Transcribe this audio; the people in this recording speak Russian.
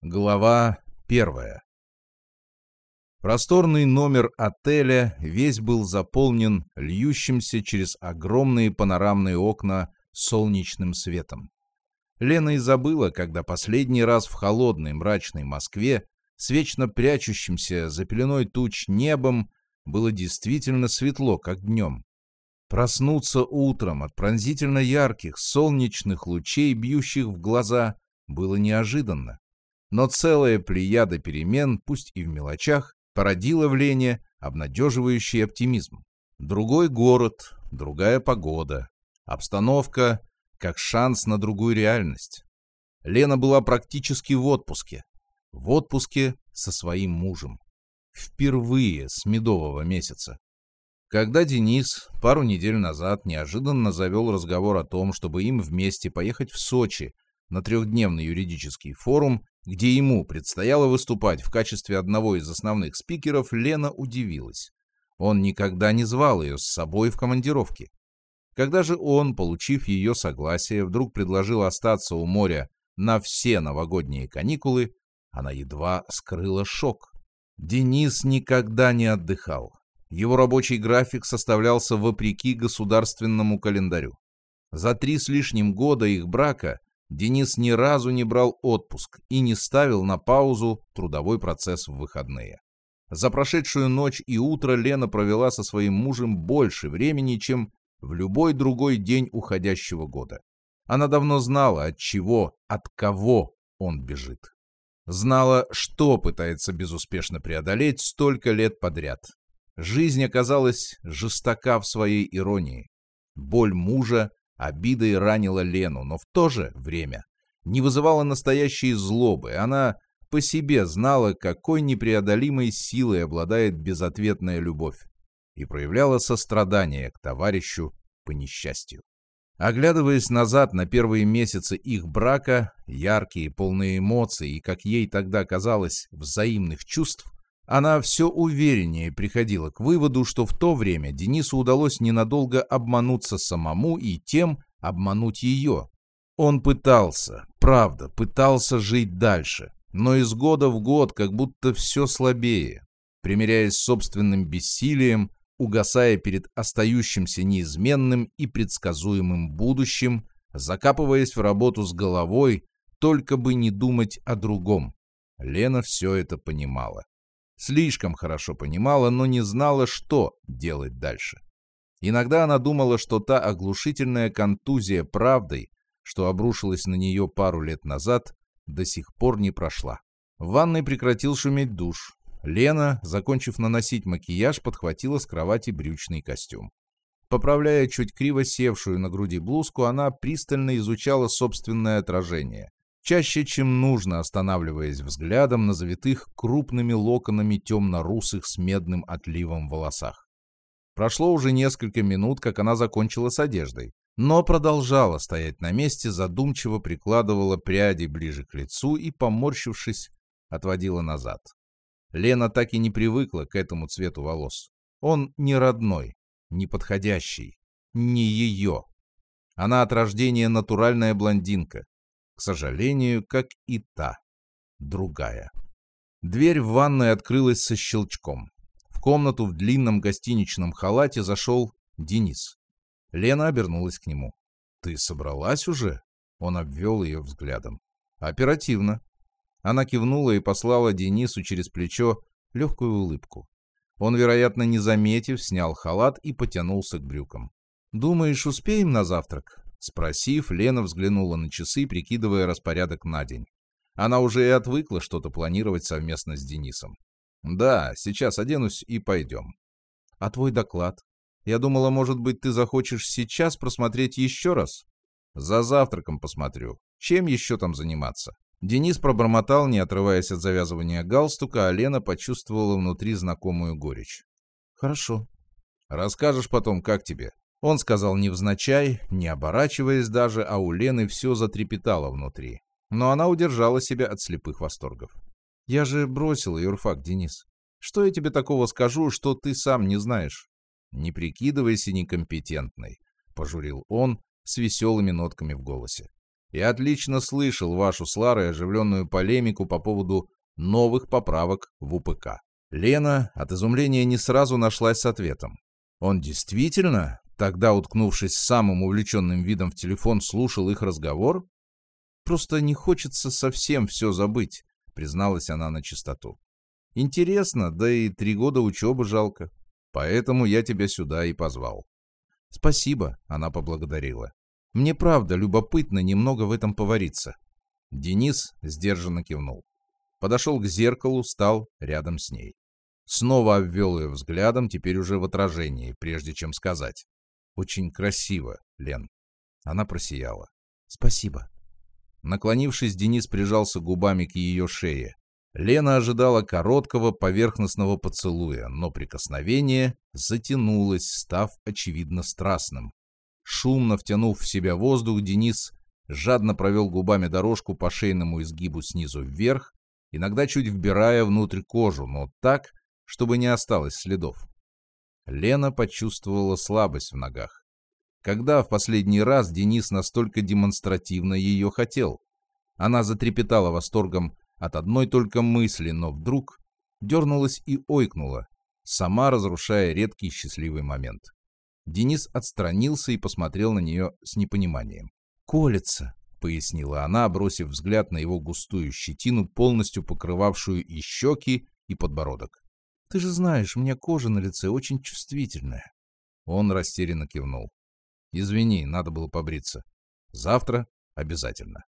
Глава первая Просторный номер отеля весь был заполнен льющимся через огромные панорамные окна солнечным светом. Лена и забыла, когда последний раз в холодной мрачной Москве с вечно прячущимся за пеленой туч небом было действительно светло, как днем. Проснуться утром от пронзительно ярких солнечных лучей, бьющих в глаза, было неожиданно. Но целая плеяда перемен, пусть и в мелочах, породила в Лене обнадеживающий оптимизм. Другой город, другая погода, обстановка как шанс на другую реальность. Лена была практически в отпуске. В отпуске со своим мужем. Впервые с медового месяца. Когда Денис пару недель назад неожиданно завел разговор о том, чтобы им вместе поехать в Сочи на трехдневный юридический форум, где ему предстояло выступать в качестве одного из основных спикеров, Лена удивилась. Он никогда не звал ее с собой в командировке. Когда же он, получив ее согласие, вдруг предложил остаться у моря на все новогодние каникулы, она едва скрыла шок. Денис никогда не отдыхал. Его рабочий график составлялся вопреки государственному календарю. За три с лишним года их брака Денис ни разу не брал отпуск и не ставил на паузу трудовой процесс в выходные. За прошедшую ночь и утро Лена провела со своим мужем больше времени, чем в любой другой день уходящего года. Она давно знала, от чего, от кого он бежит. Знала, что пытается безуспешно преодолеть столько лет подряд. Жизнь оказалась жестока в своей иронии. Боль мужа Обидой ранила Лену, но в то же время не вызывала настоящей злобы. Она по себе знала, какой непреодолимой силой обладает безответная любовь, и проявляла сострадание к товарищу по несчастью. Оглядываясь назад на первые месяцы их брака, яркие, полные эмоций и, как ей тогда казалось, взаимных чувств, она все увереннее приходила к выводу, что в то время Денису удалось ненадолго обмануться самому и тем обмануть ее. Он пытался, правда, пытался жить дальше, но из года в год как будто все слабее, примиряясь с собственным бессилием, угасая перед остающимся неизменным и предсказуемым будущим, закапываясь в работу с головой, только бы не думать о другом. Лена все это понимала. Слишком хорошо понимала, но не знала, что делать дальше. Иногда она думала, что та оглушительная контузия правдой, что обрушилась на нее пару лет назад, до сих пор не прошла. В ванной прекратил шуметь душ. Лена, закончив наносить макияж, подхватила с кровати брючный костюм. Поправляя чуть криво севшую на груди блузку, она пристально изучала собственное отражение чаще, чем нужно, останавливаясь взглядом на завитых крупными локонами темно-русых с медным отливом волосах. Прошло уже несколько минут, как она закончила с одеждой, но продолжала стоять на месте, задумчиво прикладывала пряди ближе к лицу и, поморщившись, отводила назад. Лена так и не привыкла к этому цвету волос. Он не родной, не подходящий, не ее. Она от рождения натуральная блондинка, к сожалению, как и та, другая. Дверь в ванной открылась со щелчком. В комнату в длинном гостиничном халате зашел Денис. Лена обернулась к нему. «Ты собралась уже?» Он обвел ее взглядом. «Оперативно». Она кивнула и послала Денису через плечо легкую улыбку. Он, вероятно, не заметив, снял халат и потянулся к брюкам. «Думаешь, успеем на завтрак?» Спросив, Лена взглянула на часы, прикидывая распорядок на день. Она уже и отвыкла что-то планировать совместно с Денисом. «Да, сейчас оденусь и пойдем». «А твой доклад? Я думала, может быть, ты захочешь сейчас просмотреть еще раз?» «За завтраком посмотрю. Чем еще там заниматься?» Денис пробормотал, не отрываясь от завязывания галстука, а Лена почувствовала внутри знакомую горечь. «Хорошо». «Расскажешь потом, как тебе?» Он сказал невзначай, не оборачиваясь даже, а у Лены все затрепетало внутри. Но она удержала себя от слепых восторгов. «Я же бросил юрфак, Денис. Что я тебе такого скажу, что ты сам не знаешь?» «Не прикидывайся некомпетентной», — пожурил он с веселыми нотками в голосе. Я отлично слышал вашу с Ларой оживленную полемику по поводу новых поправок в УПК. Лена от изумления не сразу нашлась с ответом. Он действительно, тогда уткнувшись самым увлеченным видом в телефон, слушал их разговор? Просто не хочется совсем все забыть, призналась она на чистоту. Интересно, да и три года учебы жалко. Поэтому я тебя сюда и позвал. Спасибо, она поблагодарила. Мне правда любопытно немного в этом повариться. Денис сдержанно кивнул. Подошел к зеркалу, стал рядом с ней. Снова обвел ее взглядом, теперь уже в отражении, прежде чем сказать. «Очень красиво, Лен». Она просияла. «Спасибо». Наклонившись, Денис прижался губами к ее шее. Лена ожидала короткого поверхностного поцелуя, но прикосновение затянулось, став очевидно страстным. Шумно втянув в себя воздух, Денис жадно провел губами дорожку по шейному изгибу снизу вверх, иногда чуть вбирая внутрь кожу, но так, чтобы не осталось следов. Лена почувствовала слабость в ногах. Когда в последний раз Денис настолько демонстративно ее хотел? Она затрепетала восторгом от одной только мысли, но вдруг дернулась и ойкнула, сама разрушая редкий счастливый момент. Денис отстранился и посмотрел на нее с непониманием. «Колется», — пояснила она, бросив взгляд на его густую щетину, полностью покрывавшую и щеки, и подбородок. Ты же знаешь, у меня кожа на лице очень чувствительная. Он растерянно кивнул. Извини, надо было побриться. Завтра обязательно.